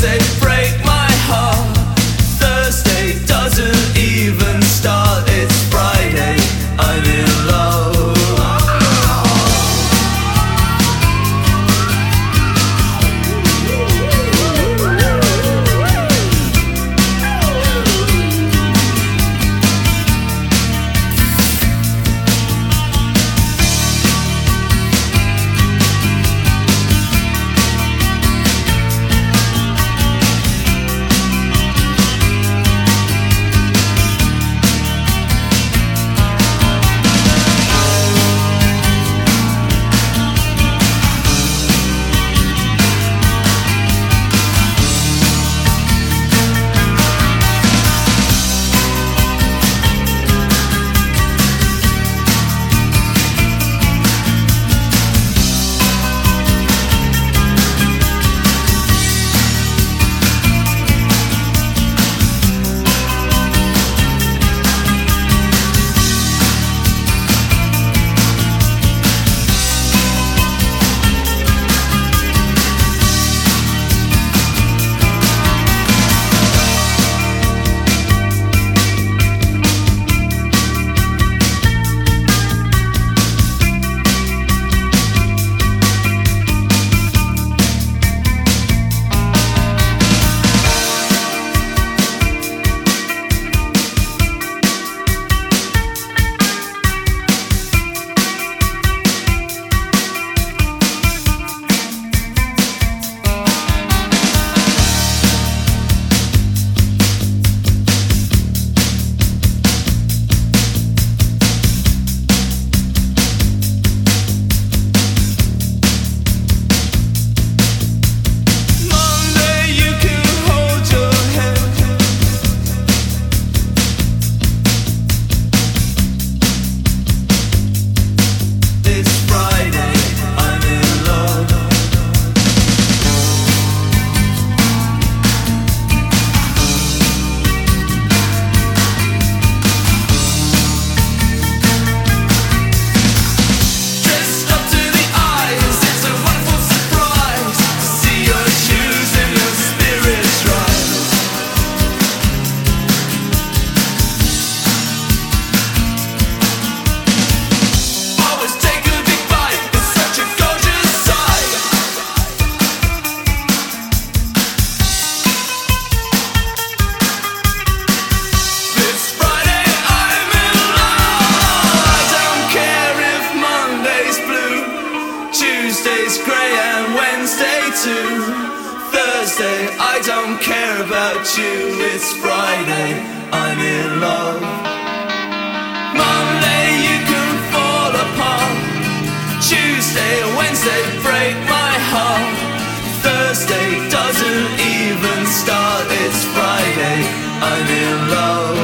safe. It's grey and Wednesday too. Thursday, I don't care about you. It's Friday, I'm in love. Monday, you can fall apart. Tuesday, Wednesday, break my heart. Thursday doesn't even start. It's Friday, I'm in love.